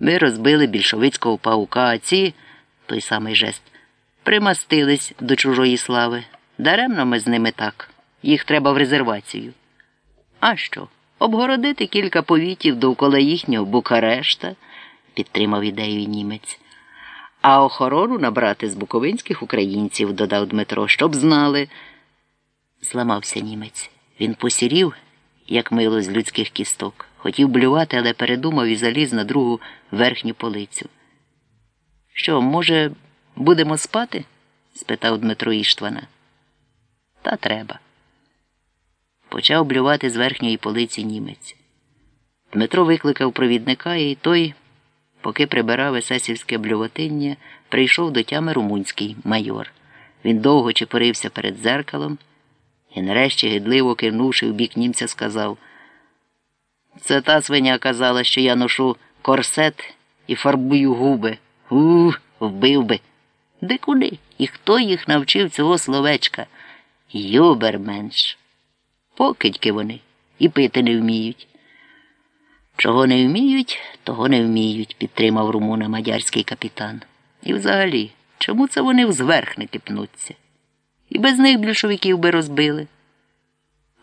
Ми розбили більшовицького паука, а ці, той самий жест, примастились до чужої слави. Даремно ми з ними так. Їх треба в резервацію. А що? Обгородити кілька повітів довкола їхнього Букарешта, підтримав ідею німець. А охорону набрати з буковинських українців, додав Дмитро, щоб знали. Зламався німець. Він посірів, як мило з людських кісток. Хотів блювати, але передумав і заліз на другу верхню полицю. Що, може, будемо спати? спитав Дмитро Іштвана. Та треба. Почав блювати з верхньої полиці німець. Дмитро викликав провідника, і той, поки прибирав есесівське блювотиння, прийшов до тями румунський майор. Він довго чепорився перед зеркалом і, нарешті, гидливо кивнувши в бік німця, сказав Це та свиня казала, що я ношу корсет і фарбую губи. У, вбив би. Де куди? І хто їх навчив цього словечка? Юберменш. Покидьки вони і пити не вміють. Чого не вміють, того не вміють, підтримав румуна мадярський капітан. І взагалі, чому це вони взверхники пнуться? І без них більшовиків би розбили.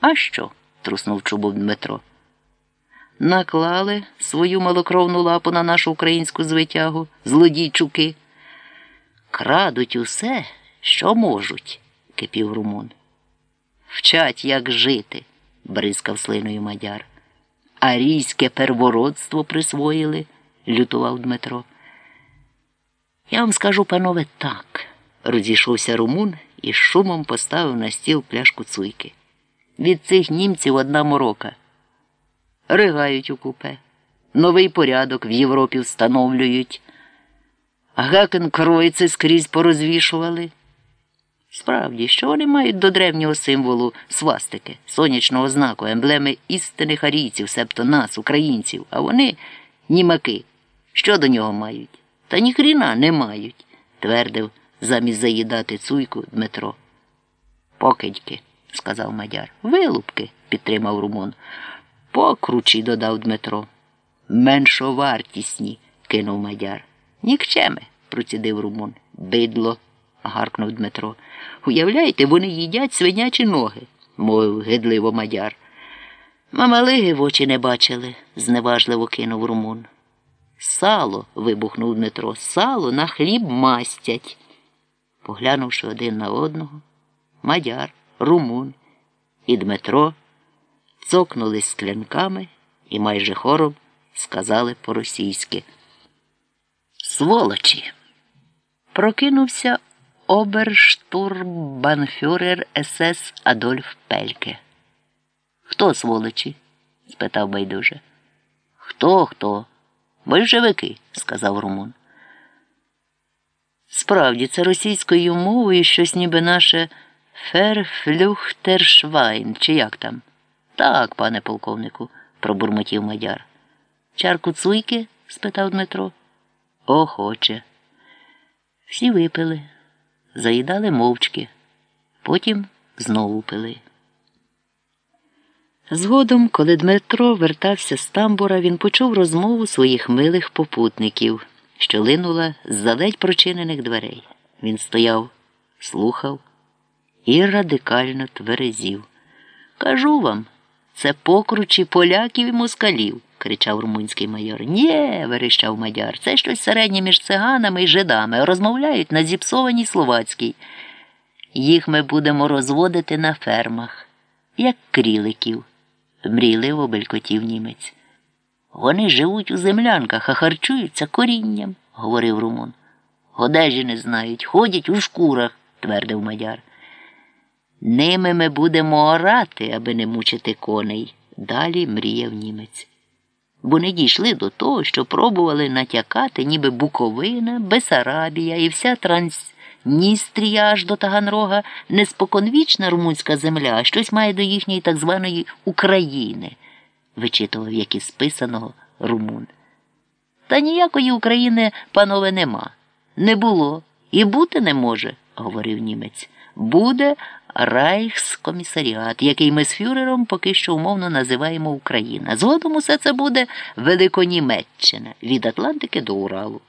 А що? труснув чубов Дмитро. Наклали свою малокровну лапу на нашу українську звитягу, злодійчуки. Крадуть усе, що можуть, кипів румун. Вчать, як жити, бризкав слиною мадяр. Арійське первородство присвоїли, лютував Дмитро. Я вам скажу, панове, так, розійшовся румун і шумом поставив на стіл пляшку цуйки. Від цих німців одна морока. Ригають у купе. Новий порядок в Європі встановлюють. Гакен кройці скрізь порозвішували. Справді, що вони мають до древнього символу свастики, сонячного знаку, емблеми істинних арійців, себто нас, українців, а вони німаки. Що до нього мають? Та ніхріна не мають, твердив замість заїдати цуйку Дмитро. Покидьки, сказав мадяр. Вилупки, підтримав румун. Покручі, додав Дмитро. Меншовартісні, кинув мадяр. Нікчеми, процідив румун. Бидло гаркнув Дмитро. Уявляєте, вони їдять свинячі ноги, мовив гидливо мадяр. Мамалиги в очі не бачили, зневажливо кинув румун. Сало. вибухнув Дмитро. Сало на хліб мастять. Поглянувши один на одного, мадяр, румун і Дмитро цокнулись склянками і майже хором сказали по-російськи. Сволочі. Прокинувся оберштурбанфюрер СС Адольф Пельке. Хто сволочі? спитав байдуже. Хто, хто? Большевики, сказав Румун. Справді, це російською мовою щось ніби наше ферфлюхтершвайн, чи як там? Так, пане полковнику, пробурмотів мадяр. Чарку цуйки? спитав Дмитро. Охоче. Всі випили заїдали мовчки, потім знову пили. Згодом, коли Дмитро вертався з тамбура, він почув розмову своїх милих попутників, що линула з заледь прочинених дверей. Він стояв, слухав і радикально тверезів. Кажу вам, це покручі поляків і москалів кричав румунський майор. Нє, верещав мадяр. Це щось середнє між циганами і жидами. Розмовляють на зіпсованій словацькій. Їх ми будемо розводити на фермах, як кріликів, мрійливо белькотів німець. Вони живуть у землянках, а харчуються корінням, говорив румун. Годежі не знають, ходять у шкурах, твердив мадяр. Ними ми будемо орати, аби не мучити коней. Далі мріяв німець бо не дійшли до того, що пробували натякати, ніби Буковина, Бесарабія і вся Трансністрія аж до Таганрога не споконвічна румунська земля, а щось має до їхньої так званої України, вичитував як із списаного румун. Та ніякої України, панове, нема. Не було і бути не може, говорив німець. Буде, Райхскомісаріат, який ми з фюрером поки що умовно називаємо Україна. Згодом усе це буде Великонімеччина від Атлантики до Уралу.